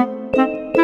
Música